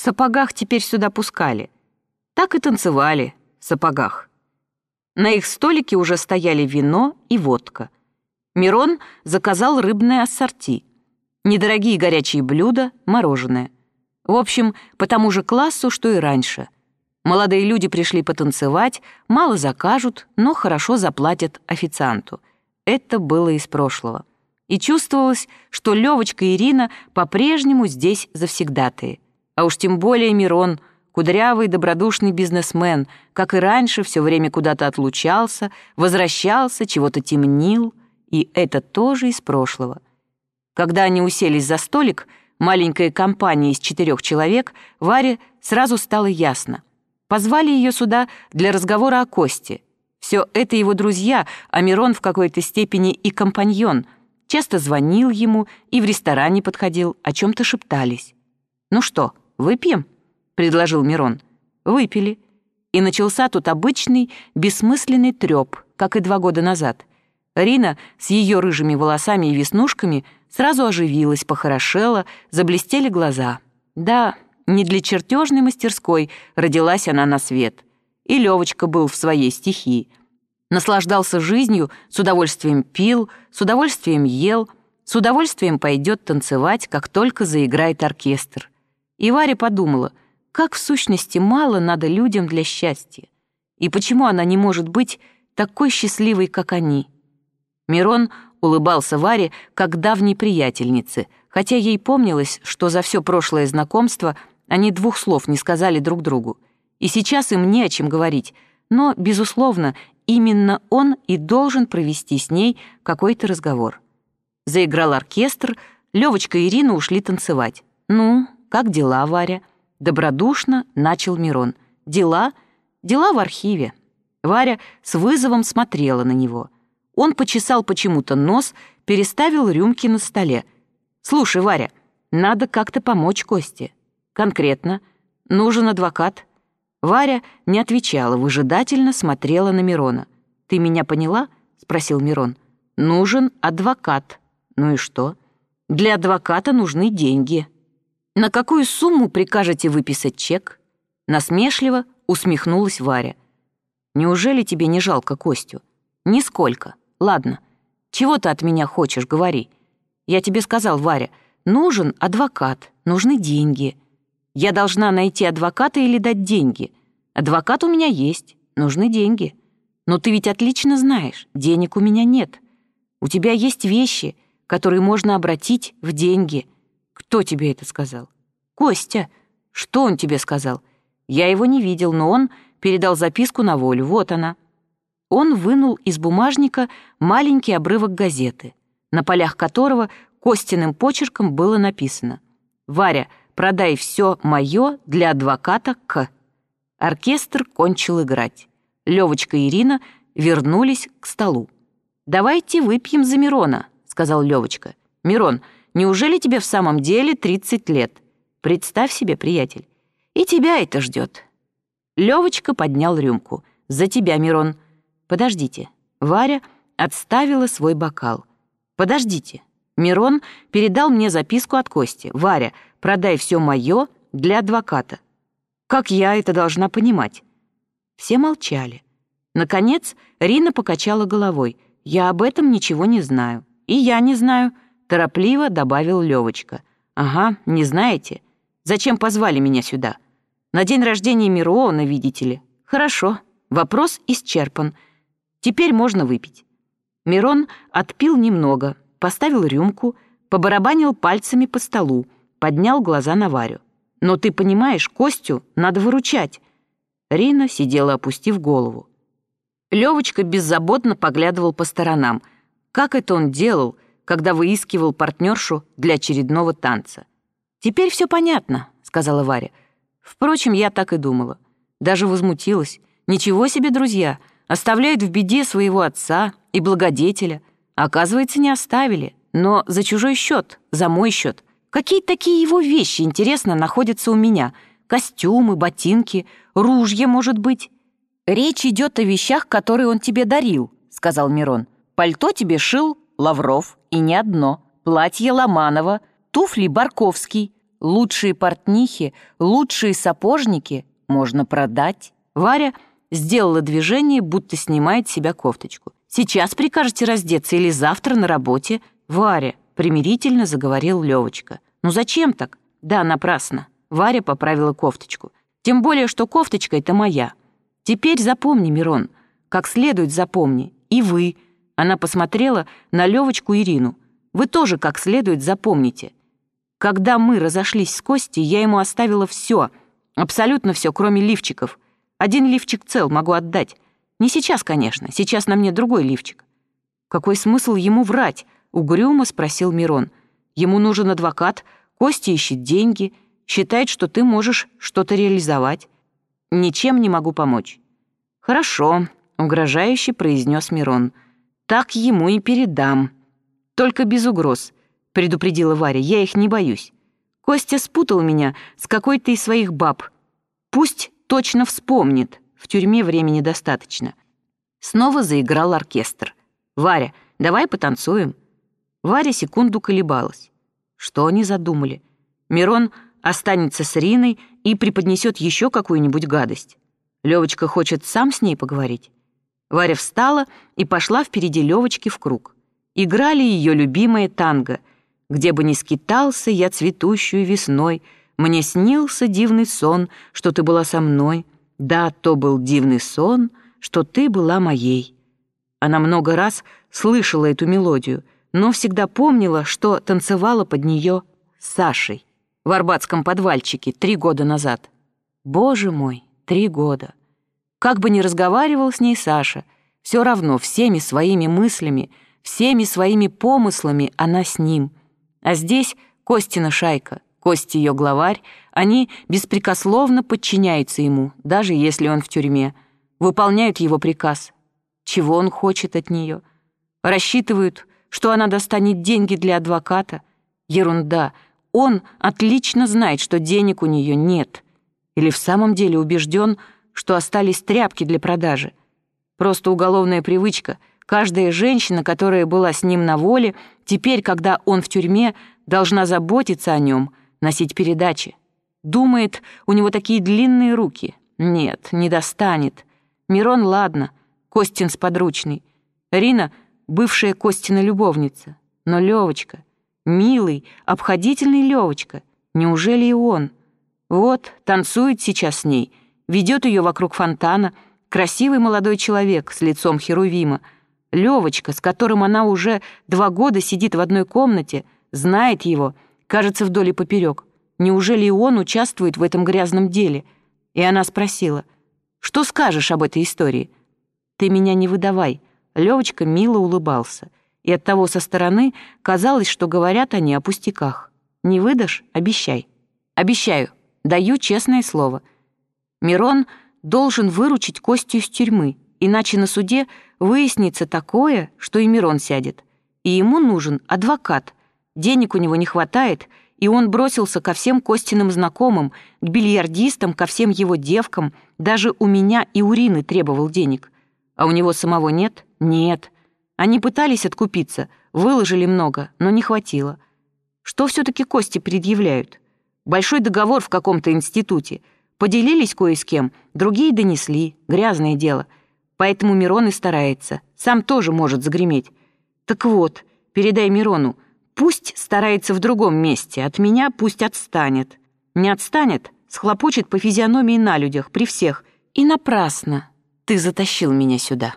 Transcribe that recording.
в сапогах теперь сюда пускали. Так и танцевали в сапогах. На их столике уже стояли вино и водка. Мирон заказал рыбное ассорти. Недорогие горячие блюда, мороженое. В общем, по тому же классу, что и раньше. Молодые люди пришли потанцевать, мало закажут, но хорошо заплатят официанту. Это было из прошлого. И чувствовалось, что Левочка и Ирина по-прежнему здесь завсегдатые. А уж тем более Мирон, кудрявый добродушный бизнесмен, как и раньше, все время куда-то отлучался, возвращался, чего-то темнил, и это тоже из прошлого. Когда они уселись за столик, маленькая компания из четырех человек, Варе сразу стало ясно. Позвали ее сюда для разговора о Косте. Все это его друзья, а Мирон в какой-то степени и компаньон. Часто звонил ему и в ресторане подходил, о чем-то шептались. «Ну что, выпьем?» — предложил Мирон. Выпили. И начался тут обычный, бессмысленный трёп, как и два года назад. Рина с ее рыжими волосами и веснушками сразу оживилась, похорошела, заблестели глаза. Да, не для чертежной мастерской родилась она на свет. И Левочка был в своей стихии. Наслаждался жизнью, с удовольствием пил, с удовольствием ел, с удовольствием пойдет танцевать, как только заиграет оркестр. И Варя подумала, как в сущности мало надо людям для счастья. И почему она не может быть такой счастливой, как они? Мирон улыбался Варе как давней приятельнице, хотя ей помнилось, что за все прошлое знакомство они двух слов не сказали друг другу. И сейчас им не о чем говорить, но, безусловно, именно он и должен провести с ней какой-то разговор. Заиграл оркестр, Левочка и Ирина ушли танцевать. «Ну, как дела, Варя?» Добродушно начал Мирон. «Дела? Дела в архиве». Варя с вызовом смотрела на него — он почесал почему-то нос, переставил рюмки на столе. «Слушай, Варя, надо как-то помочь Косте. Конкретно. Нужен адвокат». Варя не отвечала, выжидательно смотрела на Мирона. «Ты меня поняла?» — спросил Мирон. «Нужен адвокат». «Ну и что?» «Для адвоката нужны деньги». «На какую сумму прикажете выписать чек?» Насмешливо усмехнулась Варя. «Неужели тебе не жалко Костю?» «Нисколько. Ладно, чего ты от меня хочешь, говори. Я тебе сказал, Варя, нужен адвокат, нужны деньги. Я должна найти адвоката или дать деньги. Адвокат у меня есть, нужны деньги. Но ты ведь отлично знаешь, денег у меня нет. У тебя есть вещи, которые можно обратить в деньги. Кто тебе это сказал? Костя. Что он тебе сказал? Я его не видел, но он передал записку на волю. Вот она. Он вынул из бумажника маленький обрывок газеты, на полях которого Костиным почерком было написано «Варя, продай все мое для адвоката К». Оркестр кончил играть. Левочка и Ирина вернулись к столу. «Давайте выпьем за Мирона», — сказал Левочка. «Мирон, неужели тебе в самом деле 30 лет? Представь себе, приятель. И тебя это ждет. Левочка поднял рюмку. «За тебя, Мирон». «Подождите». Варя отставила свой бокал. «Подождите». Мирон передал мне записку от Кости. «Варя, продай все мое для адвоката». «Как я это должна понимать?» Все молчали. Наконец, Рина покачала головой. «Я об этом ничего не знаю». «И я не знаю», — торопливо добавил Левочка. «Ага, не знаете? Зачем позвали меня сюда? На день рождения Мирона, видите ли?» «Хорошо, вопрос исчерпан». Теперь можно выпить. Мирон отпил немного, поставил рюмку, побарабанил пальцами по столу, поднял глаза на Варю. «Но ты понимаешь, Костю надо выручать». Рина сидела, опустив голову. Левочка беззаботно поглядывал по сторонам. Как это он делал, когда выискивал партнершу для очередного танца? «Теперь все понятно», — сказала Варя. Впрочем, я так и думала. Даже возмутилась. «Ничего себе, друзья! Оставляют в беде своего отца и благодетеля. Оказывается, не оставили, но за чужой счет, за мой счет. Какие такие его вещи, интересно, находятся у меня? Костюмы, ботинки, ружья, может быть? Речь идет о вещах, которые он тебе дарил, сказал Мирон. Пальто тебе шил Лавров, и не одно. Платье Ломанова, туфли Барковский. лучшие портнихи, лучшие сапожники можно продать. Варя сделала движение, будто снимает с себя кофточку. «Сейчас прикажете раздеться или завтра на работе?» «Варя», — примирительно заговорил Левочка. «Ну зачем так?» «Да, напрасно». Варя поправила кофточку. «Тем более, что кофточка — это моя. Теперь запомни, Мирон, как следует запомни. И вы». Она посмотрела на Левочку Ирину. «Вы тоже как следует запомните. Когда мы разошлись с Костей, я ему оставила все, абсолютно все, кроме лифчиков. Один лифчик цел, могу отдать. Не сейчас, конечно, сейчас на мне другой лифчик. Какой смысл ему врать? Угрюмо спросил Мирон. Ему нужен адвокат, Костя ищет деньги, считает, что ты можешь что-то реализовать. Ничем не могу помочь. Хорошо, угрожающе произнес Мирон. Так ему и передам. Только без угроз, предупредила Варя, я их не боюсь. Костя спутал меня с какой-то из своих баб. Пусть точно вспомнит. В тюрьме времени достаточно. Снова заиграл оркестр. «Варя, давай потанцуем». Варя секунду колебалась. Что они задумали? Мирон останется с Риной и преподнесет еще какую-нибудь гадость. Левочка хочет сам с ней поговорить. Варя встала и пошла впереди Левочки в круг. Играли ее любимые танго. «Где бы ни скитался я цветущую весной», мне снился дивный сон, что ты была со мной. Да, то был дивный сон, что ты была моей. Она много раз слышала эту мелодию, но всегда помнила, что танцевала под нее с Сашей в арбатском подвальчике три года назад. Боже мой, три года. Как бы ни разговаривал с ней Саша, все равно всеми своими мыслями, всеми своими помыслами она с ним. А здесь Костина шайка — Кости ее главарь, они беспрекословно подчиняются ему, даже если он в тюрьме, выполняют его приказ. Чего он хочет от нее? Рассчитывают, что она достанет деньги для адвоката? Ерунда. Он отлично знает, что денег у нее нет. Или в самом деле убежден, что остались тряпки для продажи. Просто уголовная привычка. Каждая женщина, которая была с ним на воле, теперь, когда он в тюрьме, должна заботиться о нем — носить передачи. Думает, у него такие длинные руки. Нет, не достанет. Мирон, ладно, Костин сподручный. Рина — бывшая Костина любовница. Но Левочка, милый, обходительный Левочка, неужели и он? Вот, танцует сейчас с ней, ведет ее вокруг фонтана, красивый молодой человек с лицом Херувима. Левочка, с которым она уже два года сидит в одной комнате, знает его — кажется, вдоль и поперек. Неужели и он участвует в этом грязном деле? И она спросила, «Что скажешь об этой истории?» «Ты меня не выдавай». Левочка мило улыбался, и оттого со стороны казалось, что говорят они о пустяках. «Не выдашь? Обещай». «Обещаю. Даю честное слово». Мирон должен выручить Костю из тюрьмы, иначе на суде выяснится такое, что и Мирон сядет. И ему нужен адвокат — Денег у него не хватает, и он бросился ко всем Костиным знакомым, к бильярдистам, ко всем его девкам, даже у меня и у Рины требовал денег. А у него самого нет? Нет. Они пытались откупиться, выложили много, но не хватило. Что все-таки Кости предъявляют? Большой договор в каком-то институте. Поделились кое с кем, другие донесли, грязное дело. Поэтому Мирон и старается, сам тоже может загреметь. Так вот, передай Мирону, Пусть старается в другом месте, от меня пусть отстанет. Не отстанет, схлопочет по физиономии на людях, при всех. И напрасно ты затащил меня сюда».